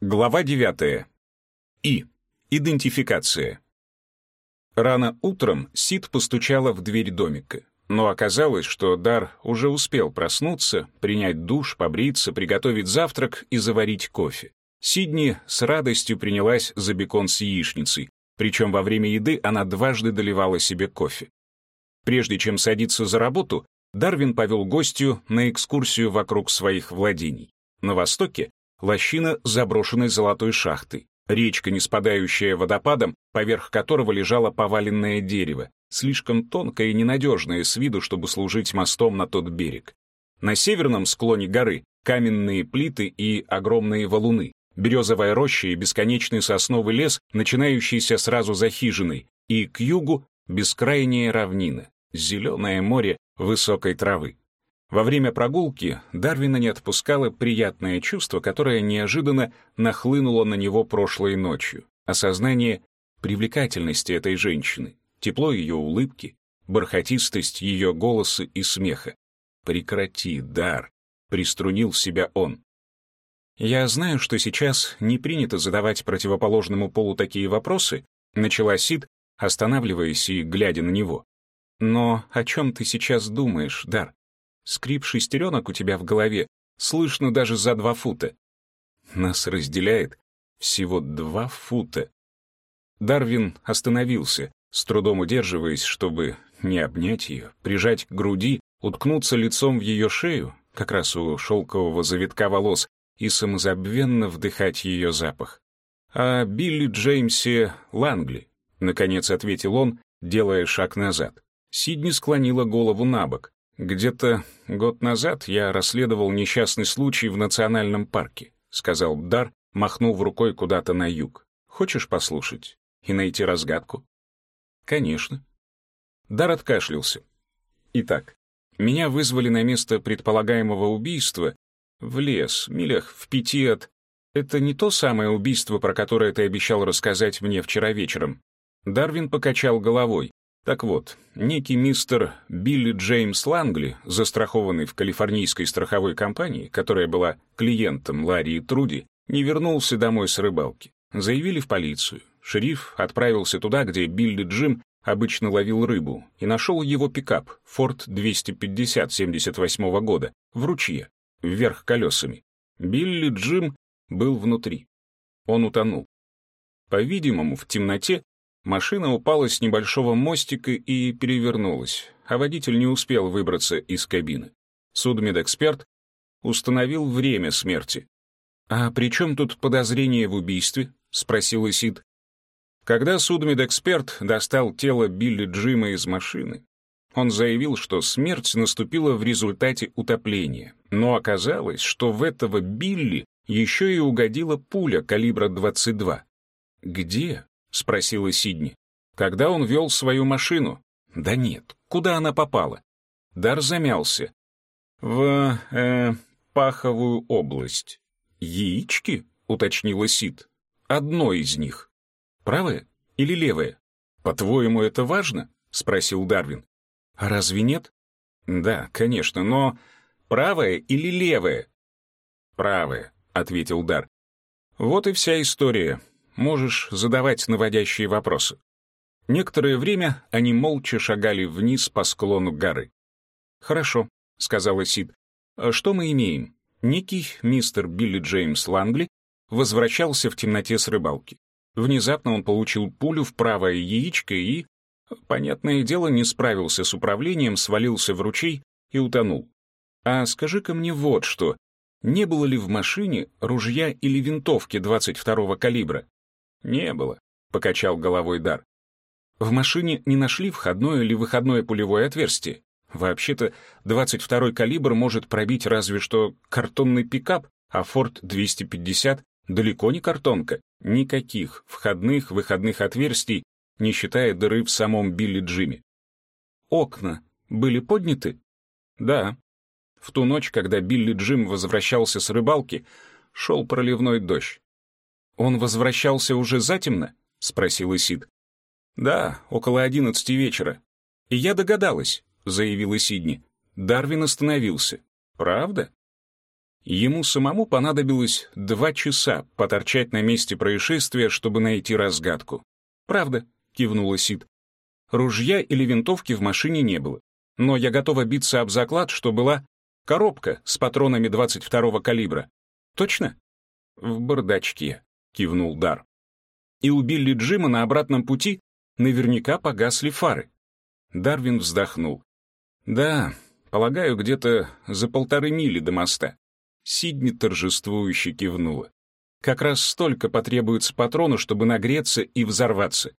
Глава 9. И. Идентификация. Рано утром Сид постучала в дверь домика, но оказалось, что Дар уже успел проснуться, принять душ, побриться, приготовить завтрак и заварить кофе. Сидни с радостью принялась за бекон с яичницей, причем во время еды она дважды доливала себе кофе. Прежде чем садиться за работу, Дарвин повел гостью на экскурсию вокруг своих владений. На востоке лощина заброшенной золотой шахты, речка, не спадающая водопадом, поверх которого лежало поваленное дерево, слишком тонкое и ненадежное с виду, чтобы служить мостом на тот берег. На северном склоне горы каменные плиты и огромные валуны, березовая роща и бесконечный сосновый лес, начинающийся сразу за хижиной, и к югу бескрайняя равнина, зеленое море высокой травы. Во время прогулки Дарвина не отпускало приятное чувство, которое неожиданно нахлынуло на него прошлой ночью. Осознание привлекательности этой женщины, тепло ее улыбки, бархатистость ее голоса и смеха. «Прекрати, Дар!» — приструнил себя он. «Я знаю, что сейчас не принято задавать противоположному полу такие вопросы», — начала Сид, останавливаясь и глядя на него. «Но о чем ты сейчас думаешь, Дар?» Скрип шестеренок у тебя в голове слышно даже за два фута. Нас разделяет всего два фута. Дарвин остановился, с трудом удерживаясь, чтобы не обнять ее, прижать к груди, уткнуться лицом в ее шею, как раз у шелкового завитка волос, и самозабвенно вдыхать ее запах. «А Билли Джеймсе Лангли», — наконец ответил он, делая шаг назад. Сидни склонила голову на бок. «Где-то год назад я расследовал несчастный случай в национальном парке», сказал Дар, махнув рукой куда-то на юг. «Хочешь послушать и найти разгадку?» «Конечно». Дар откашлялся. «Итак, меня вызвали на место предполагаемого убийства в лес, милях в пяти от... Это не то самое убийство, про которое ты обещал рассказать мне вчера вечером». Дарвин покачал головой. Так вот, некий мистер Билли Джеймс Лангли, застрахованный в калифорнийской страховой компании, которая была клиентом Ларри и Труди, не вернулся домой с рыбалки. Заявили в полицию. Шериф отправился туда, где Билли Джим обычно ловил рыбу, и нашел его пикап Ford 250 78 года в ручье, вверх колесами. Билли Джим был внутри. Он утонул. По-видимому, в темноте Машина упала с небольшого мостика и перевернулась, а водитель не успел выбраться из кабины. Судмедэксперт установил время смерти. «А при чем тут подозрение в убийстве?» — спросил Исид. Когда судмедэксперт достал тело Билли Джима из машины, он заявил, что смерть наступила в результате утопления, но оказалось, что в этого Билли еще и угодила пуля калибра 22. Где? — спросила Сидни. «Когда он вел свою машину?» «Да нет, куда она попала?» Дар замялся. «В... э... паховую область». «Яички?» — уточнила Сид. «Одно из них. Правое или левое?» «По-твоему, это важно?» — спросил Дарвин. «А разве нет?» «Да, конечно, но правое или левое?» «Правое», — ответил Дар. «Вот и вся история можешь задавать наводящие вопросы». Некоторое время они молча шагали вниз по склону горы. «Хорошо», — сказала Сид. «А «Что мы имеем? Некий мистер Билли Джеймс Лангли возвращался в темноте с рыбалки. Внезапно он получил пулю в правое яичко и, понятное дело, не справился с управлением, свалился в ручей и утонул. А скажи-ка мне вот что. Не было ли в машине ружья или винтовки 22-го калибра? «Не было», — покачал головой Дар. «В машине не нашли входное или выходное пулевое отверстие. Вообще-то 22-й калибр может пробить разве что картонный пикап, а Форд 250 далеко не картонка. Никаких входных, выходных отверстий, не считая дыры в самом Билли Джимми. Окна были подняты? Да. В ту ночь, когда Билли Джим возвращался с рыбалки, шел проливной дождь. «Он возвращался уже затемно?» — спросил Исид. «Да, около одиннадцати вечера». «И я догадалась», — заявила Сидни. Дарвин остановился. «Правда?» Ему самому понадобилось два часа поторчать на месте происшествия, чтобы найти разгадку. «Правда», — кивнула Сид. «Ружья или винтовки в машине не было. Но я готова биться об заклад, что была коробка с патронами 22-го калибра. Точно?» «В бардачке», — кивнул Дар. «И у Джима на обратном пути наверняка погасли фары». Дарвин вздохнул. «Да, полагаю, где-то за полторы мили до моста. Сидни торжествующе кивнула. Как раз столько потребуется патрону, чтобы нагреться и взорваться.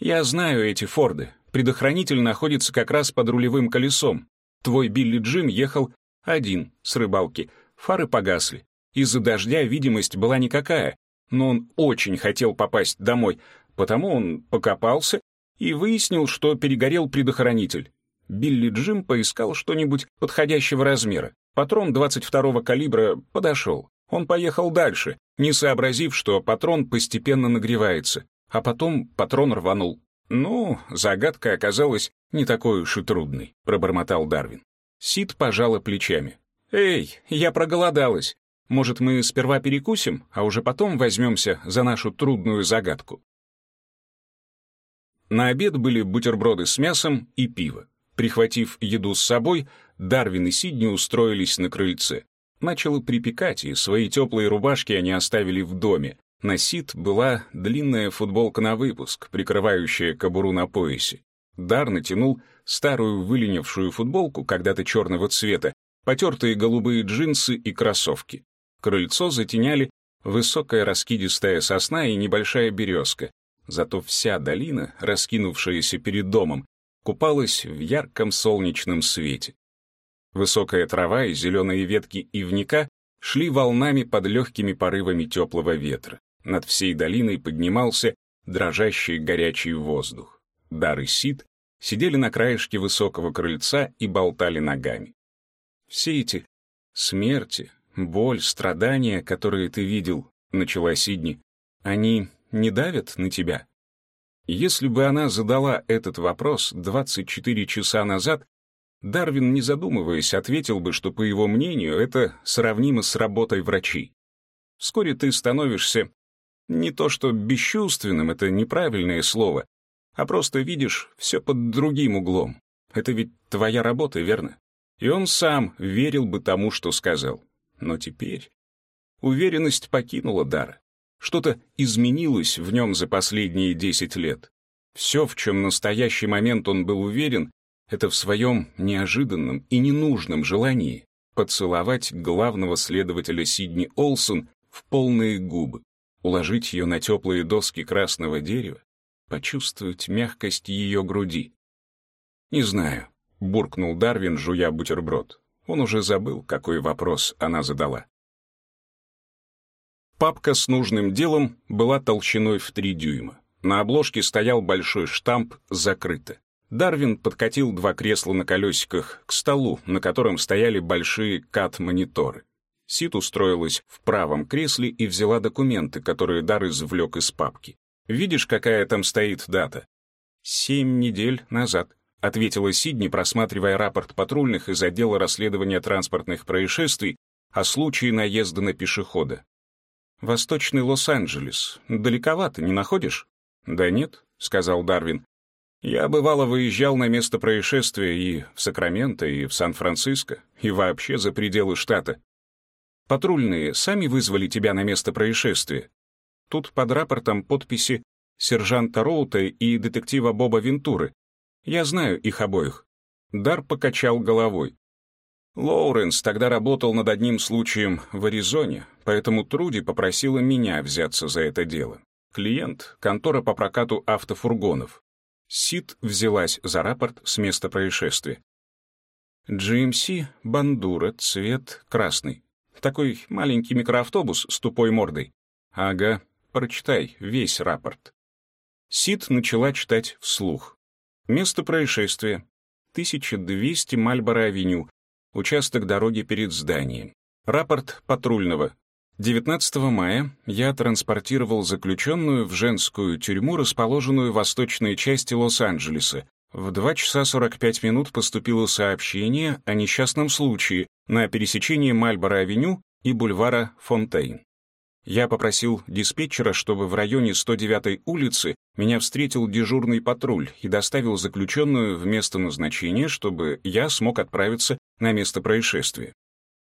Я знаю эти Форды. Предохранитель находится как раз под рулевым колесом. Твой Билли Джим ехал один с рыбалки. Фары погасли. Из-за дождя видимость была никакая, но он очень хотел попасть домой, потому он покопался и выяснил, что перегорел предохранитель. Билли Джим поискал что-нибудь подходящего размера. Патрон 22-го калибра подошел. Он поехал дальше, не сообразив, что патрон постепенно нагревается. А потом патрон рванул. «Ну, загадка оказалась не такой уж и трудной», — пробормотал Дарвин. Сид пожала плечами. «Эй, я проголодалась. Может, мы сперва перекусим, а уже потом возьмемся за нашу трудную загадку?» На обед были бутерброды с мясом и пиво. Прихватив еду с собой, Дарвин и Сидни устроились на крыльце. Начало припекать, и свои теплые рубашки они оставили в доме. На Сид была длинная футболка на выпуск, прикрывающая кобуру на поясе. Дар натянул старую выленившую футболку, когда-то черного цвета, потертые голубые джинсы и кроссовки. Крыльцо затеняли высокая раскидистая сосна и небольшая березка. Зато вся долина, раскинувшаяся перед домом, купалась в ярком солнечном свете. Высокая трава и зеленые ветки ивника шли волнами под легкими порывами теплого ветра. Над всей долиной поднимался дрожащий горячий воздух. Дар и Сид сидели на краешке высокого крыльца и болтали ногами. «Все эти смерти, боль, страдания, которые ты видел, — начала Сидни, — они не давят на тебя?» Если бы она задала этот вопрос 24 часа назад, Дарвин, не задумываясь, ответил бы, что, по его мнению, это сравнимо с работой врачей. Вскоре ты становишься не то что бесчувственным, это неправильное слово, а просто видишь все под другим углом. Это ведь твоя работа, верно? И он сам верил бы тому, что сказал. Но теперь уверенность покинула Дара. Что-то изменилось в нем за последние десять лет. Все, в чем настоящий момент он был уверен, это в своем неожиданном и ненужном желании поцеловать главного следователя Сидни Олсон в полные губы, уложить ее на теплые доски красного дерева, почувствовать мягкость ее груди. «Не знаю», — буркнул Дарвин, жуя бутерброд. Он уже забыл, какой вопрос она задала. Папка с нужным делом была толщиной в три дюйма. На обложке стоял большой штамп «Закрыто». Дарвин подкатил два кресла на колесиках к столу, на котором стояли большие кат-мониторы. Сит устроилась в правом кресле и взяла документы, которые Дар извлек из папки. «Видишь, какая там стоит дата?» «Семь недель назад», — ответила Сидни, просматривая рапорт патрульных из отдела расследования транспортных происшествий о случае наезда на пешехода. «Восточный Лос-Анджелес. Далековато, не находишь?» «Да нет», — сказал Дарвин. Я бывало выезжал на место происшествия и в Сакраменто, и в Сан-Франциско, и вообще за пределы штата. Патрульные сами вызвали тебя на место происшествия. Тут под рапортом подписи сержанта Роута и детектива Боба Вентуры. Я знаю их обоих. Дар покачал головой. Лоуренс тогда работал над одним случаем в Аризоне, поэтому Труди попросила меня взяться за это дело. Клиент — контора по прокату автофургонов. Сид взялась за рапорт с места происшествия. GMC Бандура, цвет красный. Такой маленький микроавтобус с тупой мордой. Ага, прочитай весь рапорт. Сид начала читать вслух. Место происшествия. 1200 Мальборо-авеню. Участок дороги перед зданием. Рапорт патрульного. 19 мая я транспортировал заключенную в женскую тюрьму, расположенную в восточной части Лос-Анджелеса. В 2 часа 45 минут поступило сообщение о несчастном случае на пересечении Мальборо-авеню и бульвара Фонтейн. Я попросил диспетчера, чтобы в районе 109-й улицы меня встретил дежурный патруль и доставил заключенную в место назначения, чтобы я смог отправиться на место происшествия.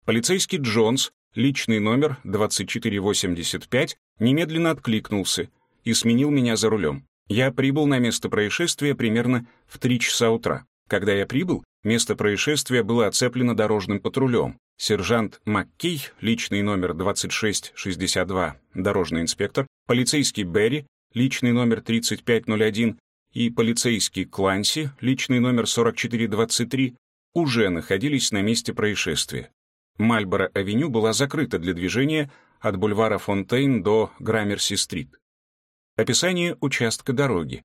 Полицейский Джонс, личный номер 2485, немедленно откликнулся и сменил меня за рулем. Я прибыл на место происшествия примерно в 3 часа утра. Когда я прибыл, место происшествия было оцеплено дорожным патрулем. Сержант Маккей, личный номер 2662, дорожный инспектор, полицейский Берри, личный номер 3501 и полицейский Кланси, личный номер 4423, уже находились на месте происшествия. Мальборо-авеню была закрыта для движения от бульвара Фонтейн до Граммерси-стрит. Описание участка дороги.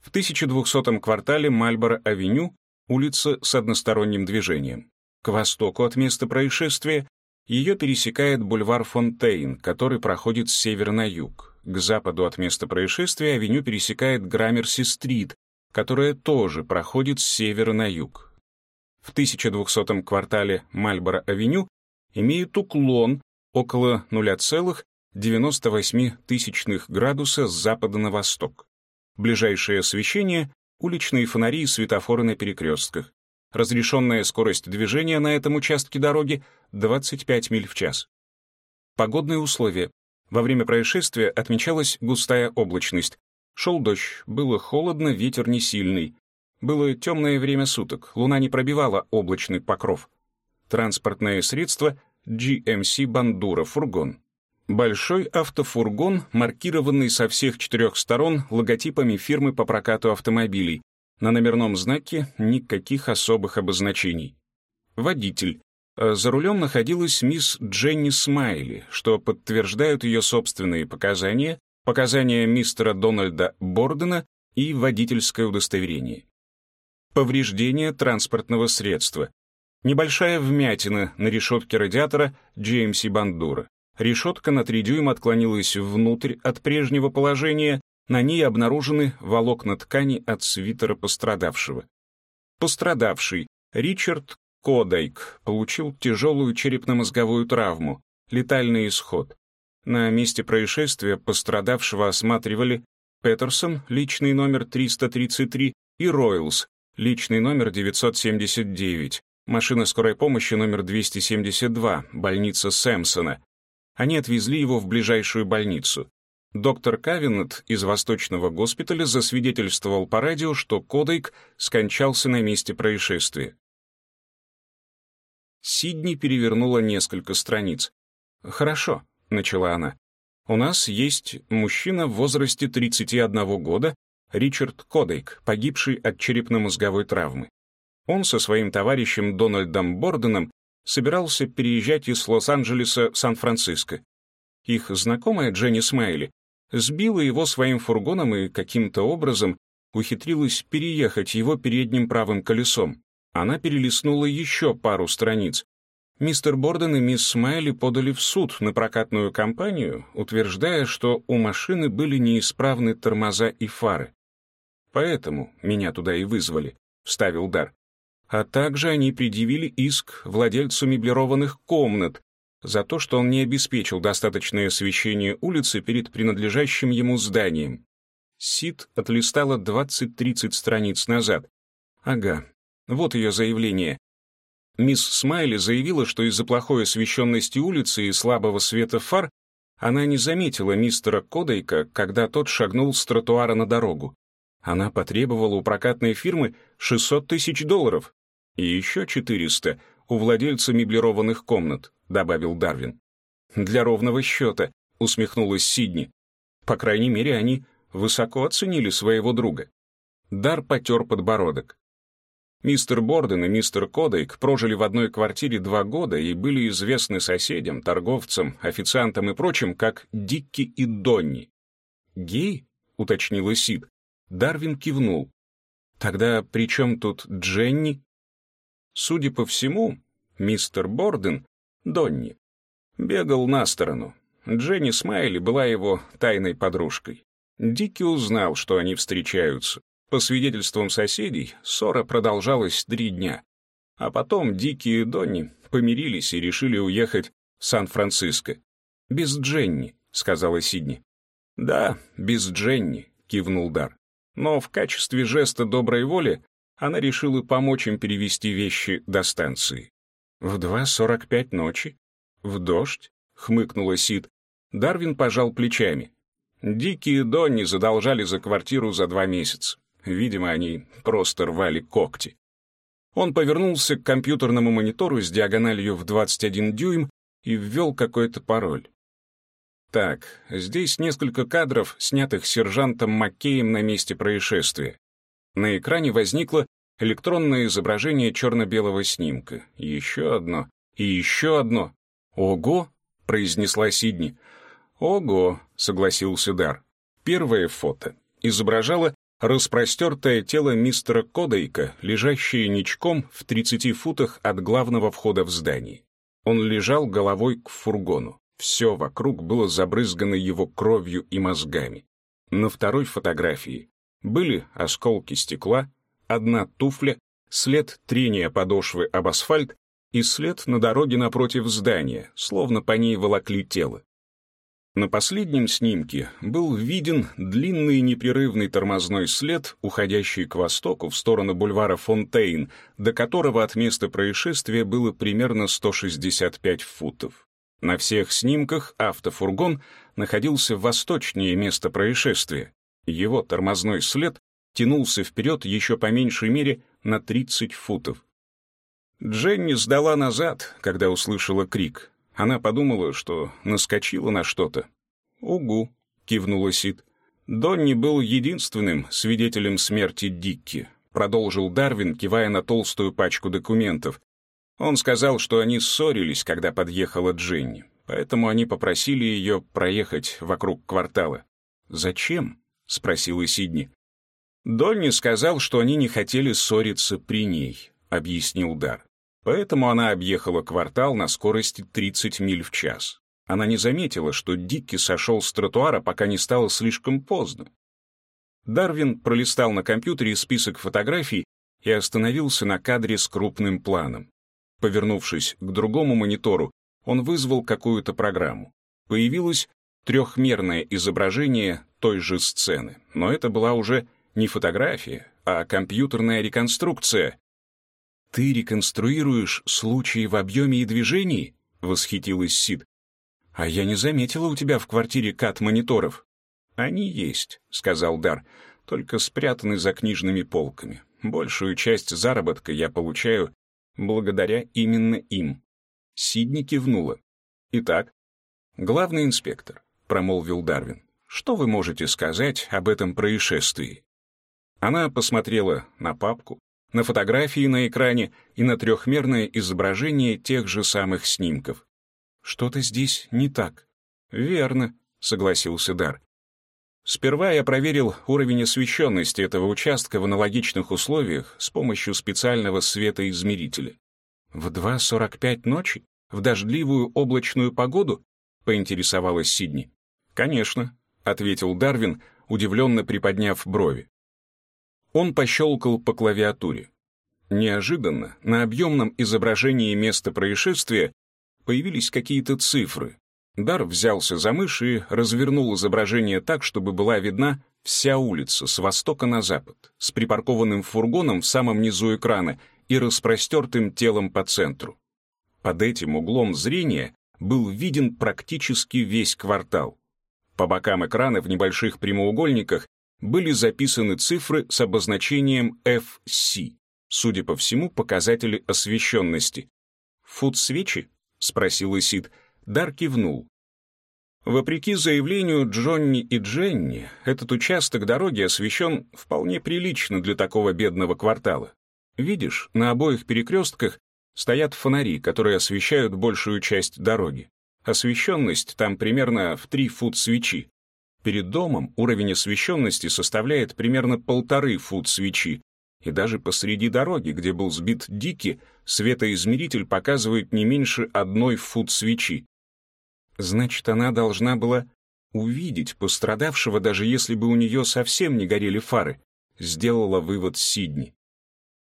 В 1200-м квартале Мальборо-авеню улица с односторонним движением. К востоку от места происшествия ее пересекает бульвар Фонтейн, который проходит с севера на юг. К западу от места происшествия авеню пересекает Граммерси-стрит, которая тоже проходит с севера на юг. В 1200-м квартале Мальборо-авеню имеет уклон около 0,98 градуса с запада на восток. Ближайшее освещение — уличные фонари и светофоры на перекрестках. Разрешенная скорость движения на этом участке дороги — 25 миль в час. Погодные условия. Во время происшествия отмечалась густая облачность. Шел дождь, было холодно, ветер не сильный. Было темное время суток, луна не пробивала облачный покров. Транспортное средство GMC Бандура фургон. Большой автофургон, маркированный со всех четырех сторон логотипами фирмы по прокату автомобилей. На номерном знаке никаких особых обозначений. Водитель. А за рулем находилась мисс Дженни Смайли, что подтверждают ее собственные показания, показания мистера Дональда Бордена и водительское удостоверение. Повреждение транспортного средства. Небольшая вмятина на решетке радиатора GMC Бандура. Решетка на 3 дюйма отклонилась внутрь от прежнего положения, на ней обнаружены волокна ткани от свитера пострадавшего. Пострадавший Ричард Кодайк получил тяжелую черепно-мозговую травму, летальный исход. На месте происшествия пострадавшего осматривали Петерсон, личный номер 333, и Ройлс, личный номер 979, машина скорой помощи номер 272, больница Сэмпсона. Они отвезли его в ближайшую больницу. Доктор Кавинет из Восточного госпиталя засвидетельствовал по радио, что Кодейк скончался на месте происшествия. Сидни перевернула несколько страниц. «Хорошо», — начала она. «У нас есть мужчина в возрасте 31 года, Ричард Кодейк, погибший от черепно-мозговой травмы. Он со своим товарищем Дональдом Борденом собирался переезжать из Лос-Анджелеса в Сан-Франциско. Их знакомая Дженни Смайли сбила его своим фургоном и каким-то образом ухитрилась переехать его передним правым колесом. Она перелистнула еще пару страниц. Мистер Борден и мисс Смайли подали в суд на прокатную компанию, утверждая, что у машины были неисправны тормоза и фары. «Поэтому меня туда и вызвали», — вставил Дар а также они предъявили иск владельцу меблированных комнат за то, что он не обеспечил достаточное освещение улицы перед принадлежащим ему зданием. Сид отлистала 20-30 страниц назад. Ага, вот ее заявление. Мисс Смайли заявила, что из-за плохой освещенности улицы и слабого света фар она не заметила мистера Кодейка, когда тот шагнул с тротуара на дорогу. Она потребовала у прокатной фирмы 600 тысяч долларов, и еще 400 у владельца меблированных комнат», — добавил Дарвин. «Для ровного счета», — усмехнулась Сидни. «По крайней мере, они высоко оценили своего друга». Дар потер подбородок. Мистер Борден и мистер Кодейк прожили в одной квартире два года и были известны соседям, торговцам, официантам и прочим, как Дикки и Донни. «Гей?» — уточнила Сид. Дарвин кивнул. «Тогда при чем тут Дженни?» Судя по всему, мистер Борден, Донни, бегал на сторону. Дженни Смайли была его тайной подружкой. Дикки узнал, что они встречаются. По свидетельствам соседей, ссора продолжалась три дня. А потом Дикки и Донни помирились и решили уехать в Сан-Франциско. «Без Дженни», — сказала Сидни. «Да, без Дженни», — кивнул Дар. Но в качестве жеста доброй воли она решила помочь им перевести вещи до станции. «В два сорок пять ночи? В дождь?» — хмыкнула Сид. Дарвин пожал плечами. Дикие Донни задолжали за квартиру за два месяца. Видимо, они просто рвали когти. Он повернулся к компьютерному монитору с диагональю в 21 дюйм и ввел какой-то пароль. Так, здесь несколько кадров, снятых сержантом Маккеем на месте происшествия. На экране возникло электронное изображение черно-белого снимка. Еще одно. И еще одно. «Ого!» — произнесла Сидни. «Ого!» — согласился Дар. Первое фото изображало распростертое тело мистера Кодейка, лежащее ничком в 30 футах от главного входа в здание. Он лежал головой к фургону. Все вокруг было забрызгано его кровью и мозгами. На второй фотографии были осколки стекла, одна туфля, след трения подошвы об асфальт и след на дороге напротив здания, словно по ней волокли тело. На последнем снимке был виден длинный непрерывный тормозной след, уходящий к востоку в сторону бульвара Фонтейн, до которого от места происшествия было примерно 165 футов. На всех снимках автофургон находился восточнее места происшествия. Его тормозной след тянулся вперед еще по меньшей мере на 30 футов. Дженни сдала назад, когда услышала крик. Она подумала, что наскочила на что-то. «Угу», — кивнула Сид. «Донни был единственным свидетелем смерти Дикки», — продолжил Дарвин, кивая на толстую пачку документов. Он сказал, что они ссорились, когда подъехала Дженни, поэтому они попросили ее проехать вокруг квартала. «Зачем?» — спросила Сидни. «Донни сказал, что они не хотели ссориться при ней», — объяснил Дар. Поэтому она объехала квартал на скорости 30 миль в час. Она не заметила, что Дикки сошел с тротуара, пока не стало слишком поздно. Дарвин пролистал на компьютере список фотографий и остановился на кадре с крупным планом. Повернувшись к другому монитору, он вызвал какую-то программу. Появилось трехмерное изображение той же сцены, но это была уже не фотография, а компьютерная реконструкция, «Ты реконструируешь случаи в объеме и движении?» — восхитилась Сид. «А я не заметила у тебя в квартире кат-мониторов». «Они есть», — сказал Дар, — «только спрятаны за книжными полками. Большую часть заработка я получаю благодаря именно им». Сидни кивнула. «Итак, главный инспектор», — промолвил Дарвин, — «что вы можете сказать об этом происшествии?» Она посмотрела на папку, на фотографии на экране и на трехмерное изображение тех же самых снимков. Что-то здесь не так. Верно, согласился Дар. Сперва я проверил уровень освещенности этого участка в аналогичных условиях с помощью специального светоизмерителя. В 2.45 ночи? В дождливую облачную погоду? Поинтересовалась Сидни. Конечно, ответил Дарвин, удивленно приподняв брови. Он пощелкал по клавиатуре. Неожиданно на объемном изображении места происшествия появились какие-то цифры. Дар взялся за мышь и развернул изображение так, чтобы была видна вся улица с востока на запад, с припаркованным фургоном в самом низу экрана и распростертым телом по центру. Под этим углом зрения был виден практически весь квартал. По бокам экрана в небольших прямоугольниках были записаны цифры с обозначением FC, судя по всему, показатели освещенности. «Фут свечи?» — спросил Исид. Дар кивнул. Вопреки заявлению Джонни и Дженни, этот участок дороги освещен вполне прилично для такого бедного квартала. Видишь, на обоих перекрестках стоят фонари, которые освещают большую часть дороги. Освещенность там примерно в три фут свечи. Перед домом уровень освещенности составляет примерно полторы фут свечи, и даже посреди дороги, где был сбит Дики, светоизмеритель показывает не меньше одной фут свечи. Значит, она должна была увидеть пострадавшего, даже если бы у нее совсем не горели фары, сделала вывод Сидни.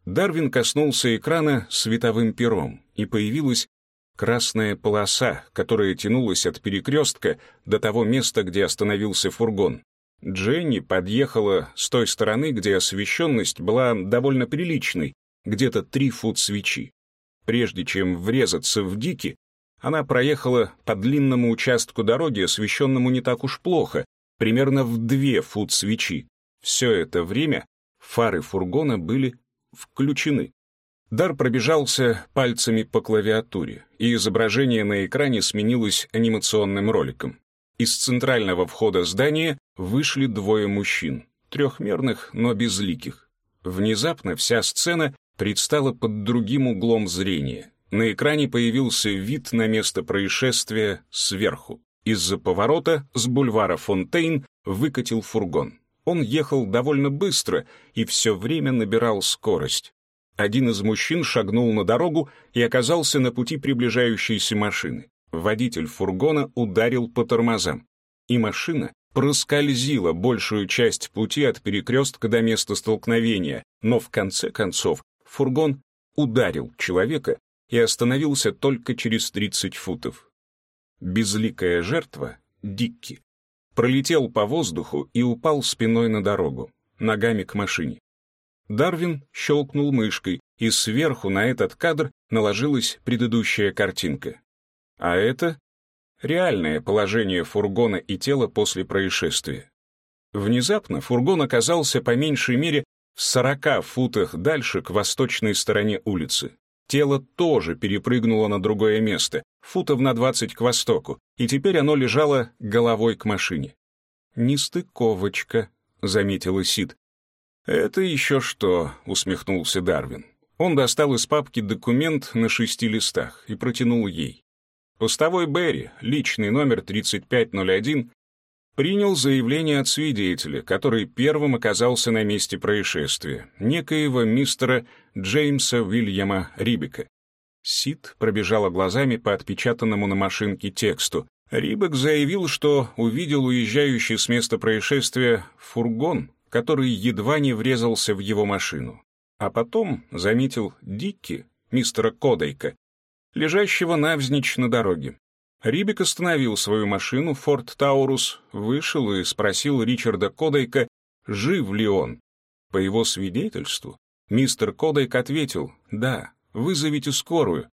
Дарвин коснулся экрана световым пером, и появилось красная полоса, которая тянулась от перекрестка до того места, где остановился фургон. Дженни подъехала с той стороны, где освещенность была довольно приличной, где-то три фут свечи. Прежде чем врезаться в Дики, она проехала по длинному участку дороги, освещенному не так уж плохо, примерно в две фут свечи. Все это время фары фургона были включены. Дар пробежался пальцами по клавиатуре, и изображение на экране сменилось анимационным роликом. Из центрального входа здания вышли двое мужчин, трехмерных, но безликих. Внезапно вся сцена предстала под другим углом зрения. На экране появился вид на место происшествия сверху. Из-за поворота с бульвара Фонтейн выкатил фургон. Он ехал довольно быстро и все время набирал скорость. Один из мужчин шагнул на дорогу и оказался на пути приближающейся машины. Водитель фургона ударил по тормозам, и машина проскользила большую часть пути от перекрестка до места столкновения, но в конце концов фургон ударил человека и остановился только через 30 футов. Безликая жертва, Дикки, пролетел по воздуху и упал спиной на дорогу, ногами к машине. Дарвин щелкнул мышкой, и сверху на этот кадр наложилась предыдущая картинка. А это реальное положение фургона и тела после происшествия. Внезапно фургон оказался по меньшей мере в 40 футах дальше к восточной стороне улицы. Тело тоже перепрыгнуло на другое место, футов на 20 к востоку, и теперь оно лежало головой к машине. «Нестыковочка», — заметила Сид. «Это еще что», — усмехнулся Дарвин. Он достал из папки документ на шести листах и протянул ей. Постовой Берри, личный номер 3501, принял заявление от свидетеля, который первым оказался на месте происшествия, некоего мистера Джеймса Уильяма Рибека. Сид пробежала глазами по отпечатанному на машинке тексту. Рибек заявил, что увидел уезжающий с места происшествия фургон, который едва не врезался в его машину. А потом заметил Дикки, мистера Кодайка, лежащего навзничь на дороге. Рибик остановил свою машину, Форд Таурус, вышел и спросил Ричарда Кодайка, жив ли он. По его свидетельству, мистер Кодайк ответил «Да, вызовите скорую».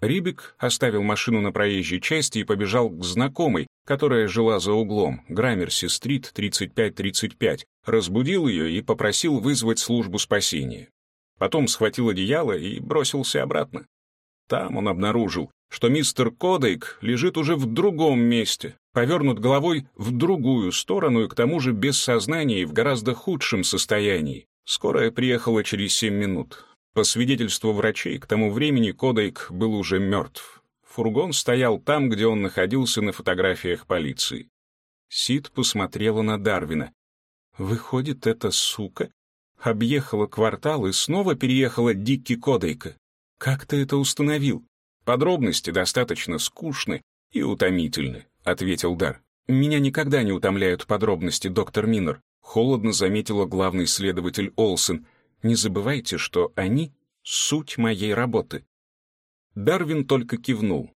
Рибик оставил машину на проезжей части и побежал к знакомой, которая жила за углом, Граммерси-стрит, 3535, разбудил ее и попросил вызвать службу спасения. Потом схватил одеяло и бросился обратно. Там он обнаружил, что мистер Кодейк лежит уже в другом месте, повернут головой в другую сторону и к тому же без сознания и в гораздо худшем состоянии. Скорая приехала через семь минут. По свидетельству врачей, к тому времени Кодейк был уже мертв. Фургон стоял там, где он находился на фотографиях полиции. Сид посмотрела на Дарвина. «Выходит, эта сука объехала квартал и снова переехала Дикки Кодейка. Как ты это установил?» Подробности достаточно скучны и утомительны, ответил Дар. Меня никогда не утомляют подробности, доктор Миннер, холодно заметила главный следователь Олсен. Не забывайте, что они — суть моей работы. Дарвин только кивнул.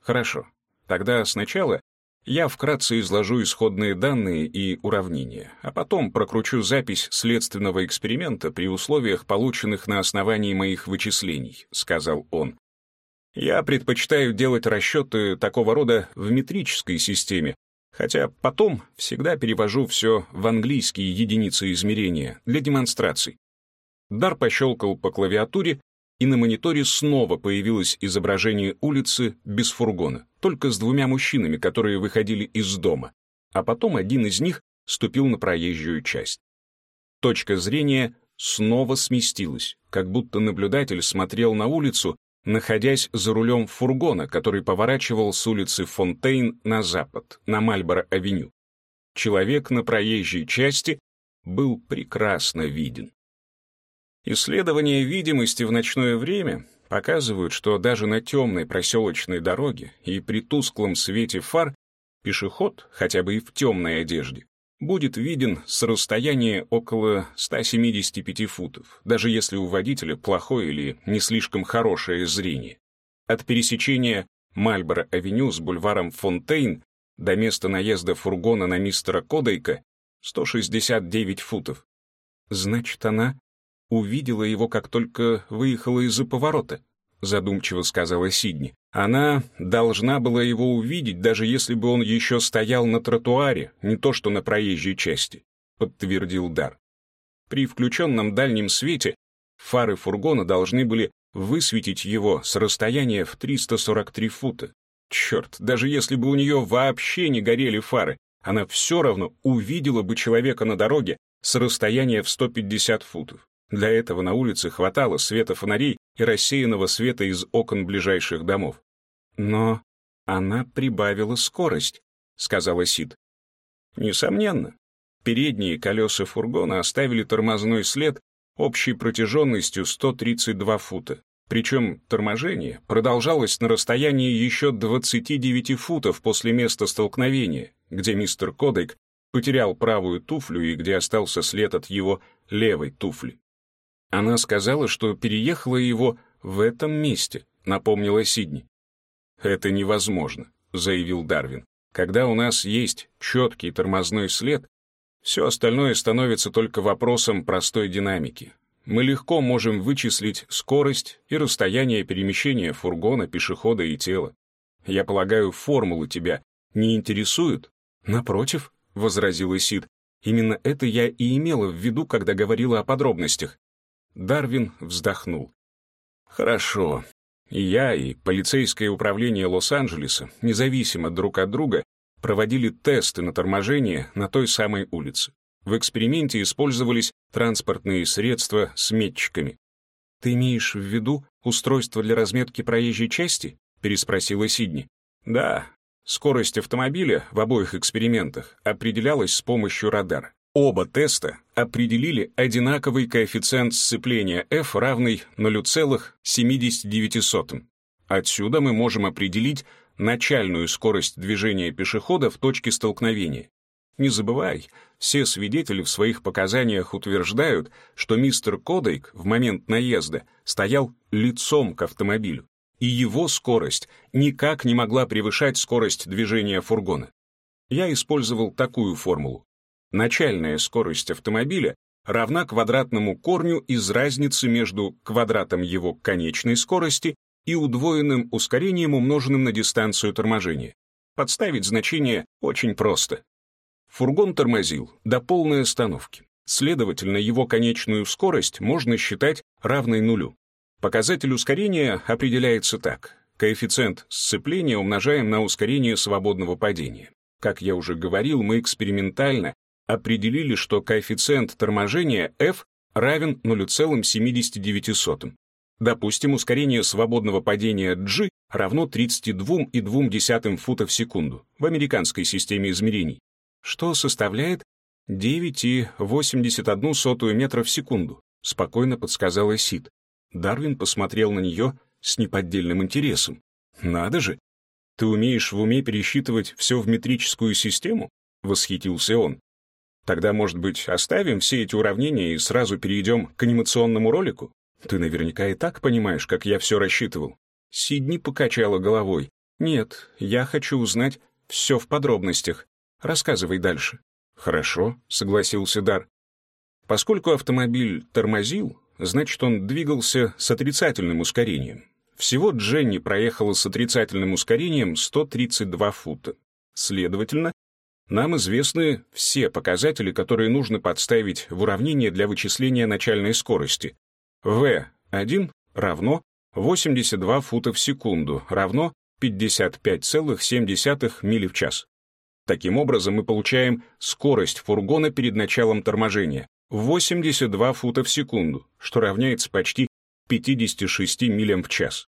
Хорошо. Тогда сначала я вкратце изложу исходные данные и уравнения, а потом прокручу запись следственного эксперимента при условиях, полученных на основании моих вычислений, сказал он. Я предпочитаю делать расчеты такого рода в метрической системе, хотя потом всегда перевожу все в английские единицы измерения для демонстраций. Дар пощелкал по клавиатуре, и на мониторе снова появилось изображение улицы без фургона, только с двумя мужчинами, которые выходили из дома, а потом один из них ступил на проезжую часть. Точка зрения снова сместилась, как будто наблюдатель смотрел на улицу, находясь за рулем фургона, который поворачивал с улицы Фонтейн на запад, на Мальборо-авеню. Человек на проезжей части был прекрасно виден. Исследования видимости в ночное время показывают, что даже на темной проселочной дороге и при тусклом свете фар пешеход, хотя бы и в темной одежде, будет виден с расстояния около 175 футов, даже если у водителя плохое или не слишком хорошее зрение. От пересечения Мальборо-авеню с бульваром Фонтейн до места наезда фургона на мистера Кодейка 169 футов. Значит, она увидела его, как только выехала из-за поворота, задумчиво сказала Сидни. Она должна была его увидеть, даже если бы он еще стоял на тротуаре, не то что на проезжей части, подтвердил Дар. При включенном дальнем свете фары фургона должны были высветить его с расстояния в 343 фута. Черт, даже если бы у нее вообще не горели фары, она все равно увидела бы человека на дороге с расстояния в 150 футов. Для этого на улице хватало света фонарей и рассеянного света из окон ближайших домов. Но она прибавила скорость, сказала Сид. Несомненно. Передние колеса фургона оставили тормозной след общей протяженностью 132 фута. Причем торможение продолжалось на расстоянии еще 29 футов после места столкновения, где мистер Кодек потерял правую туфлю и где остался след от его левой туфли. Она сказала, что переехала его в этом месте, напомнила Сидни. «Это невозможно», — заявил Дарвин. «Когда у нас есть четкий тормозной след, все остальное становится только вопросом простой динамики. Мы легко можем вычислить скорость и расстояние перемещения фургона, пешехода и тела. Я полагаю, формулы тебя не интересуют? Напротив, — возразила Сид, — именно это я и имела в виду, когда говорила о подробностях. Дарвин вздохнул. Хорошо. И я, и полицейское управление Лос-Анджелеса, независимо друг от друга, проводили тесты на торможение на той самой улице. В эксперименте использовались транспортные средства с метчиками. «Ты имеешь в виду устройство для разметки проезжей части?» — переспросила Сидни. «Да. Скорость автомобиля в обоих экспериментах определялась с помощью радара. Оба теста определили одинаковый коэффициент сцепления F равный 0,79. Отсюда мы можем определить начальную скорость движения пешехода в точке столкновения. Не забывай, все свидетели в своих показаниях утверждают, что мистер Кодейк в момент наезда стоял лицом к автомобилю, и его скорость никак не могла превышать скорость движения фургона. Я использовал такую формулу. Начальная скорость автомобиля равна квадратному корню из разницы между квадратом его конечной скорости и удвоенным ускорением, умноженным на дистанцию торможения. Подставить значение очень просто. Фургон тормозил до полной остановки. Следовательно, его конечную скорость можно считать равной нулю. Показатель ускорения определяется так. Коэффициент сцепления умножаем на ускорение свободного падения. Как я уже говорил, мы экспериментально определили, что коэффициент торможения f равен 0,79. Допустим, ускорение свободного падения g равно 32,2 фута в секунду в американской системе измерений что составляет 9,81 метра в секунду, спокойно подсказала Сид. Дарвин посмотрел на нее с неподдельным интересом. «Надо же! Ты умеешь в уме пересчитывать все в метрическую систему?» — восхитился он. «Тогда, может быть, оставим все эти уравнения и сразу перейдем к анимационному ролику? Ты наверняка и так понимаешь, как я все рассчитывал». Сидни покачала головой. «Нет, я хочу узнать все в подробностях. Рассказывай дальше». «Хорошо», — согласился Дар. Поскольку автомобиль тормозил, значит, он двигался с отрицательным ускорением. Всего Дженни проехала с отрицательным ускорением 132 фута. Следовательно, нам известны все показатели, которые нужно подставить в уравнение для вычисления начальной скорости. V1 равно 82 фута в секунду, равно 55,7 мили в час. Таким образом, мы получаем скорость фургона перед началом торможения — 82 фута в секунду, что равняется почти 56 милям в час.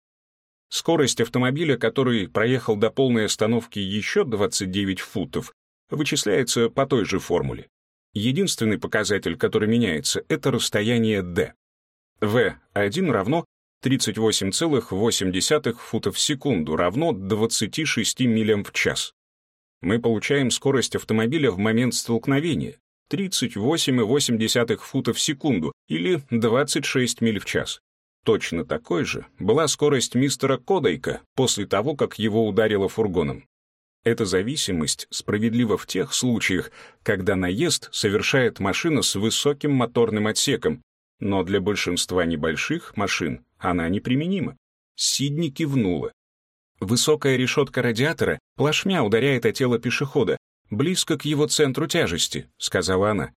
Скорость автомобиля, который проехал до полной остановки еще 29 футов, вычисляется по той же формуле. Единственный показатель, который меняется, это расстояние d. v1 равно 38,8 футов в секунду, равно 26 милям в час мы получаем скорость автомобиля в момент столкновения 38,8 футов в секунду или 26 миль в час. Точно такой же была скорость мистера Кодайка после того, как его ударило фургоном. Эта зависимость справедлива в тех случаях, когда наезд совершает машина с высоким моторным отсеком, но для большинства небольших машин она неприменима. Сидни кивнула. Высокая решетка радиатора плашмя ударяет о тело пешехода, близко к его центру тяжести, сказала она.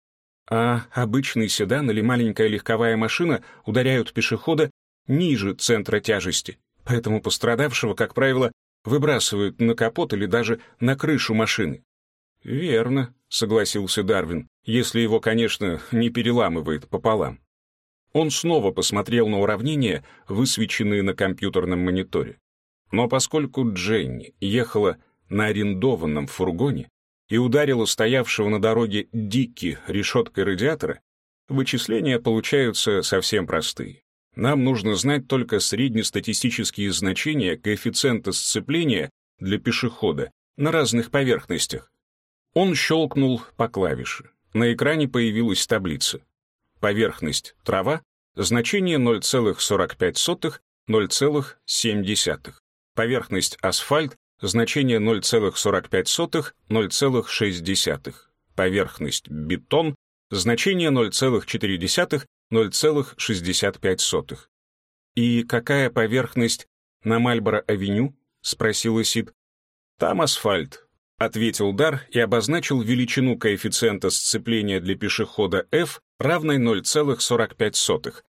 А обычный седан или маленькая легковая машина ударяют пешехода ниже центра тяжести, поэтому пострадавшего, как правило, выбрасывают на капот или даже на крышу машины. «Верно», — согласился Дарвин, если его, конечно, не переламывает пополам. Он снова посмотрел на уравнения, высвеченные на компьютерном мониторе. Но поскольку Дженни ехала на арендованном фургоне и ударила стоявшего на дороге Дикки решеткой радиатора, вычисления получаются совсем простые. Нам нужно знать только среднестатистические значения коэффициента сцепления для пешехода на разных поверхностях. Он щелкнул по клавише. На экране появилась таблица. Поверхность трава, значение 0,45, 0,7. Поверхность асфальт, значение 0,45, 0,6. Поверхность бетон, значение 0,4, 0,65. «И какая поверхность на Мальборо-авеню?» — спросила Сид. «Там асфальт», — ответил Дар и обозначил величину коэффициента сцепления для пешехода F равной 0,45.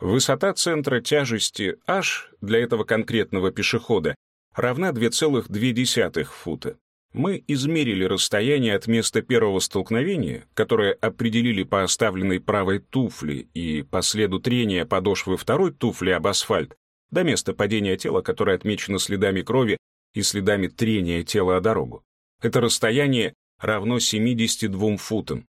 Высота центра тяжести H для этого конкретного пешехода равна 2,2 фута. Мы измерили расстояние от места первого столкновения, которое определили по оставленной правой туфли и по следу трения подошвы второй туфли об асфальт, до места падения тела, которое отмечено следами крови и следами трения тела о дорогу. Это расстояние равно 72 футам.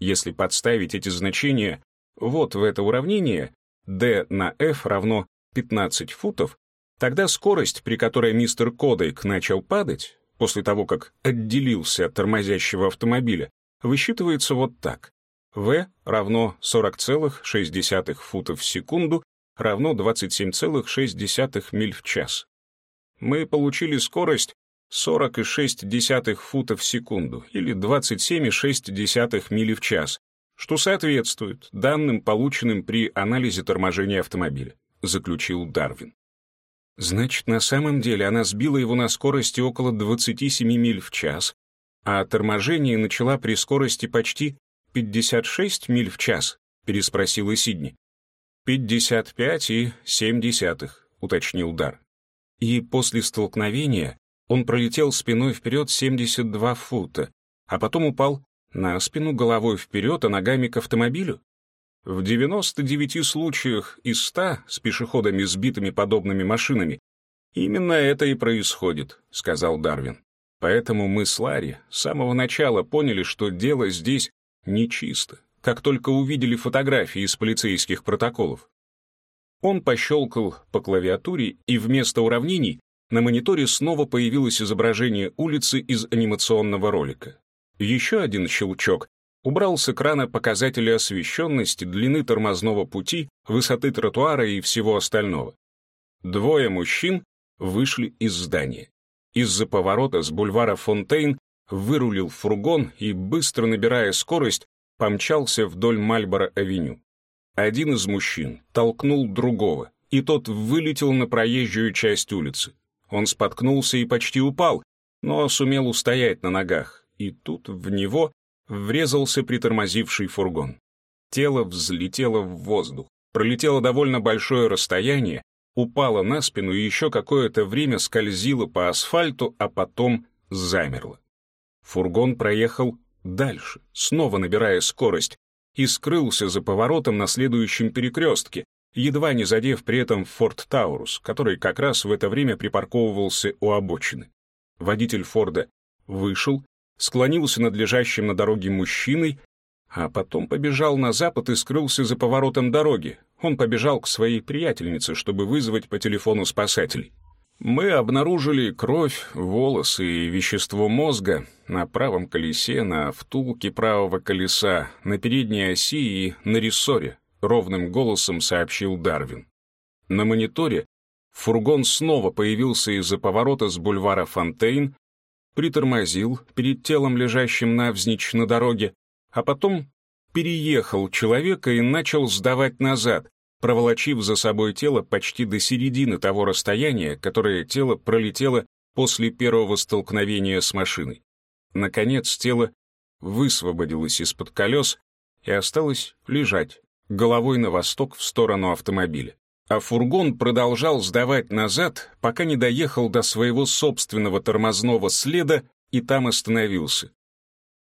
Если подставить эти значения вот в это уравнение, d на f равно 15 футов, тогда скорость, при которой мистер Кодейк начал падать, после того, как отделился от тормозящего автомобиля, высчитывается вот так. V равно 40,6 футов в секунду равно 27,6 миль в час. Мы получили скорость 40,6 футов в секунду или 27,6 мили в час, что соответствует данным, полученным при анализе торможения автомобиля, заключил Дарвин. Значит, на самом деле она сбила его на скорости около 27 миль в час, а торможение начала при скорости почти 56 миль в час, переспросила Сидни. 55 и 7 десятых, уточнил Дар. И после столкновения он пролетел спиной вперед 72 фута, а потом упал на спину головой вперед, а ногами к автомобилю? В 99 случаях из 100 с пешеходами, сбитыми подобными машинами, именно это и происходит, сказал Дарвин. Поэтому мы с Ларри с самого начала поняли, что дело здесь нечисто, как только увидели фотографии из полицейских протоколов. Он пощелкал по клавиатуре, и вместо уравнений на мониторе снова появилось изображение улицы из анимационного ролика. Еще один щелчок, убрал с экрана показатели освещенности, длины тормозного пути, высоты тротуара и всего остального. Двое мужчин вышли из здания. Из-за поворота с бульвара Фонтейн вырулил фургон и, быстро набирая скорость, помчался вдоль Мальборо-авеню. Один из мужчин толкнул другого, и тот вылетел на проезжую часть улицы. Он споткнулся и почти упал, но сумел устоять на ногах, и тут в него врезался притормозивший фургон. Тело взлетело в воздух, пролетело довольно большое расстояние, упало на спину и еще какое-то время скользило по асфальту, а потом замерло. Фургон проехал дальше, снова набирая скорость, и скрылся за поворотом на следующем перекрестке, едва не задев при этом Форд Таурус, который как раз в это время припарковывался у обочины. Водитель Форда вышел склонился над лежащим на дороге мужчиной, а потом побежал на запад и скрылся за поворотом дороги. Он побежал к своей приятельнице, чтобы вызвать по телефону спасателей. Мы обнаружили кровь, волосы и вещество мозга на правом колесе, на втулке правого колеса, на передней оси и на рессоре, ровным голосом сообщил Дарвин. На мониторе фургон снова появился из-за поворота с бульвара Фонтейн, притормозил перед телом, лежащим навзничь на дороге, а потом переехал человека и начал сдавать назад, проволочив за собой тело почти до середины того расстояния, которое тело пролетело после первого столкновения с машиной. Наконец тело высвободилось из-под колес и осталось лежать, головой на восток в сторону автомобиля. А фургон продолжал сдавать назад, пока не доехал до своего собственного тормозного следа и там остановился.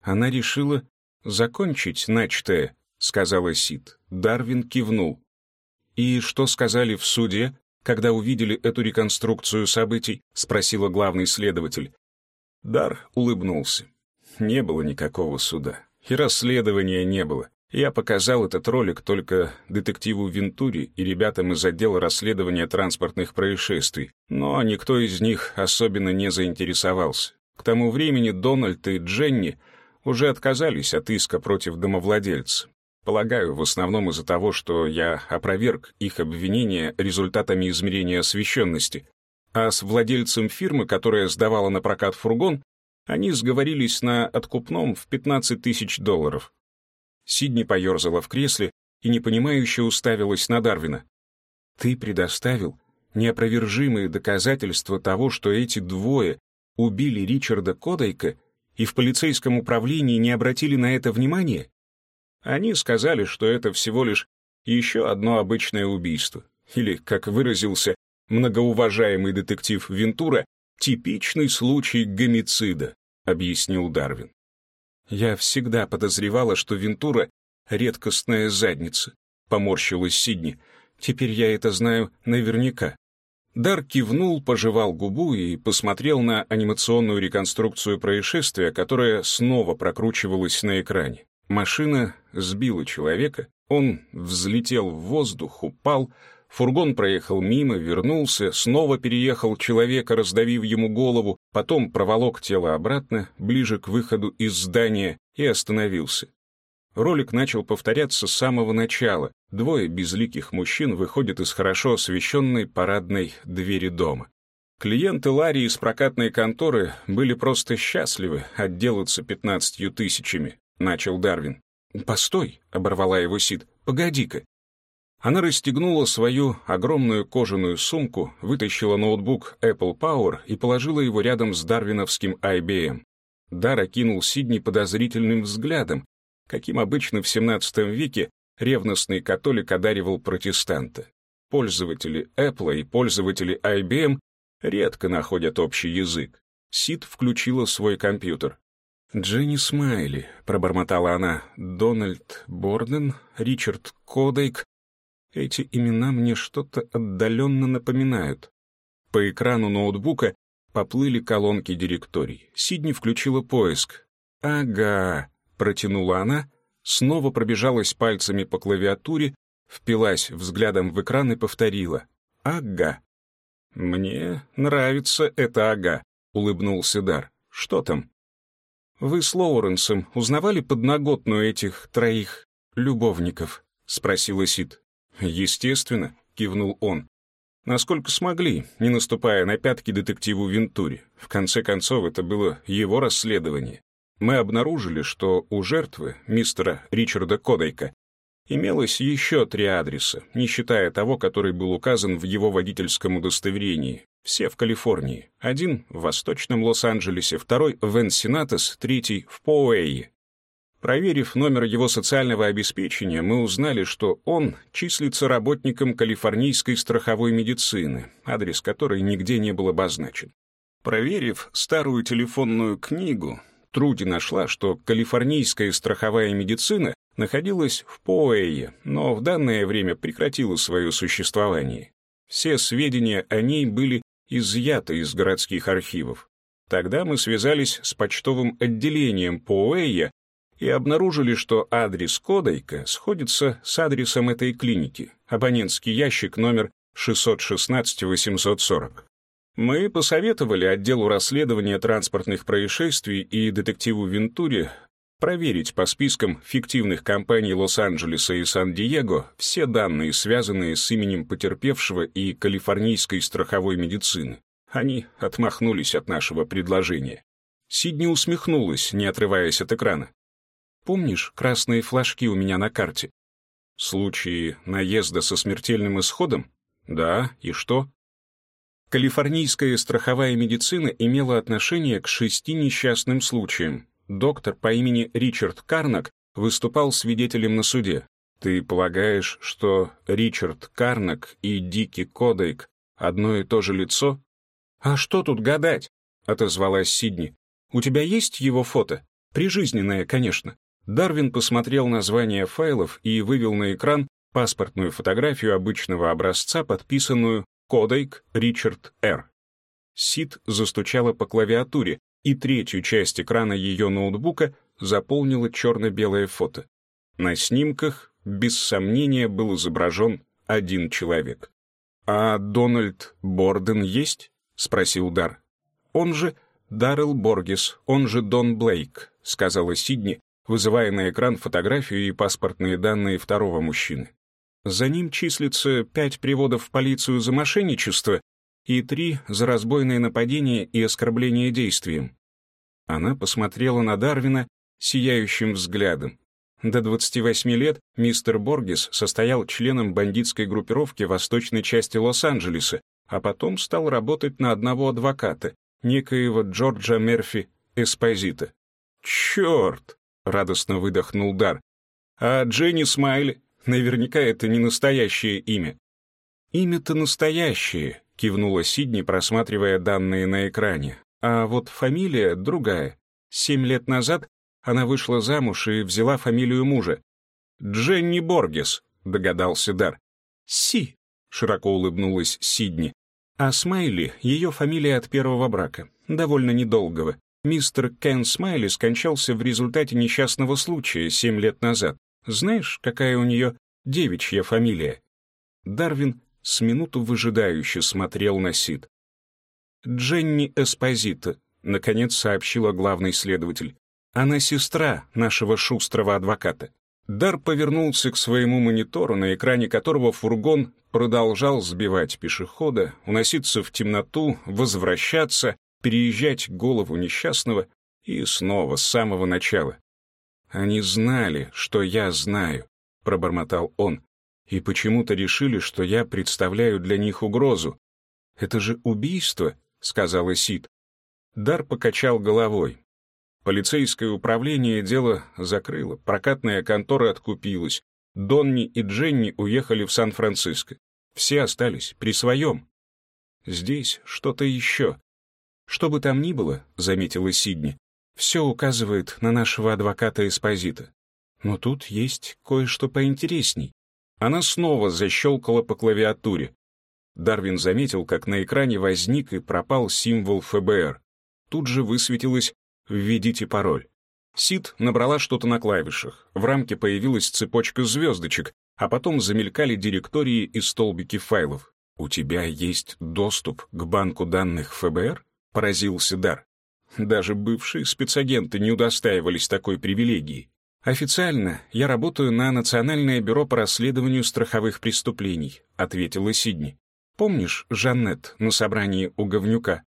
Она решила закончить начатое, сказала Сид. Дарвин кивнул. И что сказали в суде, когда увидели эту реконструкцию событий? спросила главный следователь. Дар улыбнулся. Не было никакого суда. И расследования не было. Я показал этот ролик только детективу Вентури и ребятам из отдела расследования транспортных происшествий, но никто из них особенно не заинтересовался. К тому времени Дональд и Дженни уже отказались от иска против домовладельца. Полагаю, в основном из-за того, что я опроверг их обвинения результатами измерения освещенности. А с владельцем фирмы, которая сдавала на прокат фургон, они сговорились на откупном в 15 тысяч долларов. Сидни поерзала в кресле и непонимающе уставилась на Дарвина. «Ты предоставил неопровержимые доказательства того, что эти двое убили Ричарда Кодайка и в полицейском управлении не обратили на это внимания? Они сказали, что это всего лишь еще одно обычное убийство, или, как выразился многоуважаемый детектив Вентура, типичный случай гомицида, объяснил Дарвин. Я всегда подозревала, что Вентура — редкостная задница, поморщилась Сидни. Теперь я это знаю наверняка. Дар кивнул, пожевал губу и посмотрел на анимационную реконструкцию происшествия, которая снова прокручивалась на экране. Машина сбила человека, он взлетел в воздух, упал, Фургон проехал мимо, вернулся, снова переехал человека, раздавив ему голову, потом проволок тело обратно, ближе к выходу из здания, и остановился. Ролик начал повторяться с самого начала. Двое безликих мужчин выходят из хорошо освещенной парадной двери дома. Клиенты Ларри из прокатной конторы были просто счастливы отделаться пятнадцатью тысячами, начал Дарвин. «Постой», — оборвала его Сид, — «погоди-ка, она расстегнула свою огромную кожаную сумку, вытащила ноутбук Apple Power и положила его рядом с дарвиновским IBM. Дар окинул Сидни подозрительным взглядом, каким обычно в XVII веке ревностный католик одаривал протестанта. Пользователи Apple и пользователи IBM редко находят общий язык. Сид включила свой компьютер. «Дженни Смайли», — пробормотала она, — «Дональд Борден, Ричард Кодейк, эти имена мне что-то отдаленно напоминают. По экрану ноутбука поплыли колонки директорий. Сидни включила поиск. «Ага», — протянула она, снова пробежалась пальцами по клавиатуре, впилась взглядом в экран и повторила. «Ага». «Мне нравится это ага», — улыбнулся Дар. «Что там?» «Вы с Лоуренсом узнавали подноготную этих троих любовников?» — спросила Сид. «Естественно», — кивнул он. «Насколько смогли, не наступая на пятки детективу Вентури. В конце концов, это было его расследование. Мы обнаружили, что у жертвы, мистера Ричарда Кодайка, имелось еще три адреса, не считая того, который был указан в его водительском удостоверении. Все в Калифорнии. Один в Восточном Лос-Анджелесе, второй в Энсинатос, третий в Поуэйе. Проверив номер его социального обеспечения, мы узнали, что он числится работником калифорнийской страховой медицины, адрес которой нигде не был обозначен. Проверив старую телефонную книгу, Труди нашла, что калифорнийская страховая медицина находилась в Поэе, но в данное время прекратила свое существование. Все сведения о ней были изъяты из городских архивов. Тогда мы связались с почтовым отделением Поэя и обнаружили, что адрес Кодайка сходится с адресом этой клиники, абонентский ящик номер 616-840. Мы посоветовали отделу расследования транспортных происшествий и детективу Вентуре проверить по спискам фиктивных компаний Лос-Анджелеса и Сан-Диего все данные, связанные с именем потерпевшего и калифорнийской страховой медицины. Они отмахнулись от нашего предложения. Сидни усмехнулась, не отрываясь от экрана. «Помнишь красные флажки у меня на карте?» «Случаи наезда со смертельным исходом?» «Да, и что?» Калифорнийская страховая медицина имела отношение к шести несчастным случаям. Доктор по имени Ричард Карнак выступал свидетелем на суде. Ты полагаешь, что Ричард Карнак и Дики Кодейк одно и то же лицо? А что тут гадать? отозвалась Сидни. У тебя есть его фото? Прижизненное, конечно. Дарвин посмотрел название файлов и вывел на экран паспортную фотографию обычного образца, подписанную Кодейк Ричард Р. Сид застучала по клавиатуре, и третью часть экрана ее ноутбука заполнило черно-белое фото. На снимках, без сомнения, был изображен один человек. «А Дональд Борден есть?» — спросил Дар. «Он же Даррел Боргес, он же Дон Блейк», — сказала Сидни, вызывая на экран фотографию и паспортные данные второго мужчины. За ним числится пять приводов в полицию за мошенничество и три за разбойное нападение и оскорбление действием. Она посмотрела на Дарвина сияющим взглядом. До 28 лет мистер Боргес состоял членом бандитской группировки восточной части Лос-Анджелеса, а потом стал работать на одного адвоката, некоего Джорджа Мерфи Эспозита. «Черт!» — радостно выдохнул Дар. «А Дженни Смайли? Наверняка это не настоящее имя». «Имя-то настоящее», — кивнула Сидни, просматривая данные на экране. «А вот фамилия другая. Семь лет назад она вышла замуж и взяла фамилию мужа. «Дженни Боргес», — догадался Дар. «Си», — широко улыбнулась Сидни. А Смайли — ее фамилия от первого брака, довольно недолгого. Мистер Кен Смайли скончался в результате несчастного случая семь лет назад. Знаешь, какая у нее девичья фамилия?» Дарвин с минуту выжидающе смотрел на Сид. «Дженни Эспозита», — наконец сообщила главный следователь. «Она сестра нашего шустрого адвоката». Дар повернулся к своему монитору, на экране которого фургон продолжал сбивать пешехода, уноситься в темноту, возвращаться, переезжать голову несчастного и снова с самого начала. «Они знали, что я знаю», — пробормотал он и почему-то решили, что я представляю для них угрозу. «Это же убийство», — сказала Сид. Дар покачал головой. Полицейское управление дело закрыло, прокатная контора откупилась. Донни и Дженни уехали в Сан-Франциско. Все остались при своем. Здесь что-то еще. Что бы там ни было, заметила Сидни, все указывает на нашего адвоката Эспозита. Но тут есть кое-что поинтересней. Она снова защелкала по клавиатуре. Дарвин заметил, как на экране возник и пропал символ ФБР. Тут же высветилось «Введите пароль». Сид набрала что-то на клавишах. В рамке появилась цепочка звездочек, а потом замелькали директории и столбики файлов. «У тебя есть доступ к банку данных ФБР?» — поразился Дар. Даже бывшие спецагенты не удостаивались такой привилегии. «Официально я работаю на Национальное бюро по расследованию страховых преступлений», — ответила Сидни. «Помнишь Жаннет на собрании у Говнюка?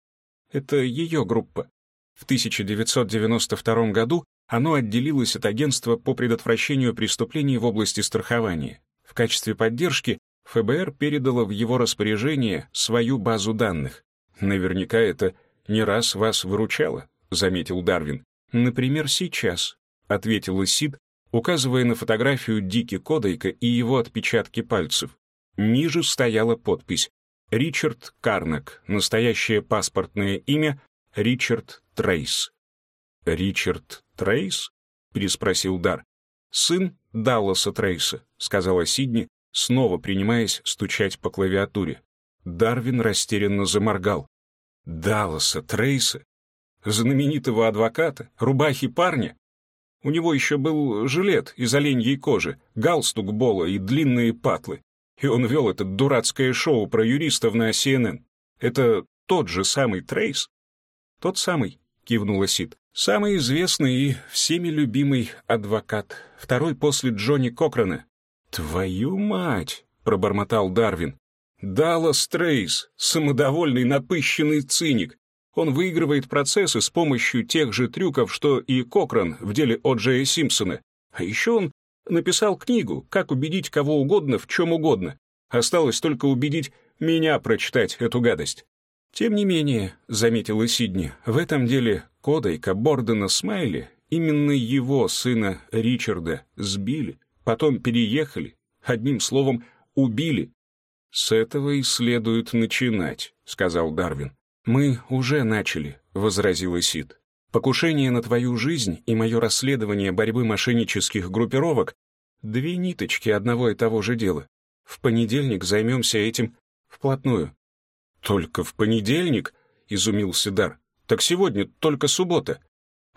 Это ее группа. В 1992 году оно отделилось от агентства по предотвращению преступлений в области страхования. В качестве поддержки ФБР передало в его распоряжение свою базу данных. Наверняка это не раз вас выручало, заметил Дарвин. Например, сейчас, ответила Сид, указывая на фотографию Дики Кодайка и его отпечатки пальцев. Ниже стояла подпись «Ричард Карнак, настоящее паспортное имя Ричард Трейс». «Ричард Трейс?» — переспросил Дар. «Сын Далласа Трейса», — сказала Сидни, снова принимаясь стучать по клавиатуре. Дарвин растерянно заморгал. «Далласа Трейса? Знаменитого адвоката? Рубахи парня? У него еще был жилет из оленьей кожи, галстук Бола и длинные патлы. И он вел это дурацкое шоу про юристов на CNN. Это тот же самый Трейс? Тот самый, кивнула Сид. Самый известный и всеми любимый адвокат, второй после Джонни Кокрона. «Твою мать!» — пробормотал Дарвин. «Даллас Трейс, самодовольный напыщенный циник. Он выигрывает процессы с помощью тех же трюков, что и Кокрон в деле О. Джея Симпсона. А еще он написал книгу «Как убедить кого угодно в чем угодно». Осталось только убедить меня прочитать эту гадость. Тем не менее, заметила Сидни, в этом деле Кодайка Бордена Смайли, именно его сына Ричарда, сбили, потом переехали, одним словом, убили. «С этого и следует начинать», — сказал Дарвин. «Мы уже начали», — возразила Сид. «Покушение на твою жизнь и мое расследование борьбы мошеннических группировок — две ниточки одного и того же дела. В понедельник займемся этим вплотную». «Только в понедельник?» — изумился Дар. «Так сегодня только суббота.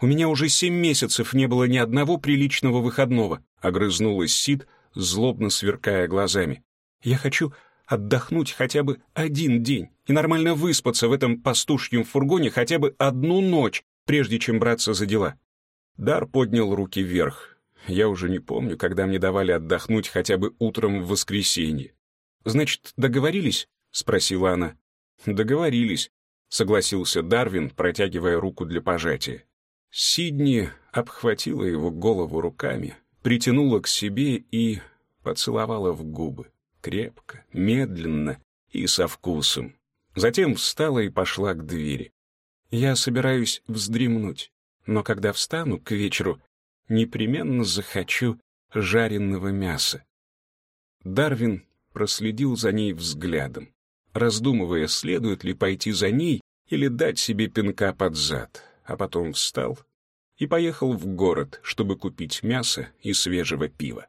У меня уже семь месяцев не было ни одного приличного выходного», — огрызнулась Сид, злобно сверкая глазами. «Я хочу отдохнуть хотя бы один день и нормально выспаться в этом пастушьем фургоне хотя бы одну ночь, прежде чем браться за дела. Дар поднял руки вверх. Я уже не помню, когда мне давали отдохнуть хотя бы утром в воскресенье. «Значит, договорились?» — спросила она. «Договорились», — согласился Дарвин, протягивая руку для пожатия. Сидни обхватила его голову руками, притянула к себе и поцеловала в губы крепко, медленно и со вкусом. Затем встала и пошла к двери. Я собираюсь вздремнуть, но когда встану к вечеру, непременно захочу жареного мяса. Дарвин проследил за ней взглядом, раздумывая, следует ли пойти за ней или дать себе пинка под зад, а потом встал и поехал в город, чтобы купить мясо и свежего пива.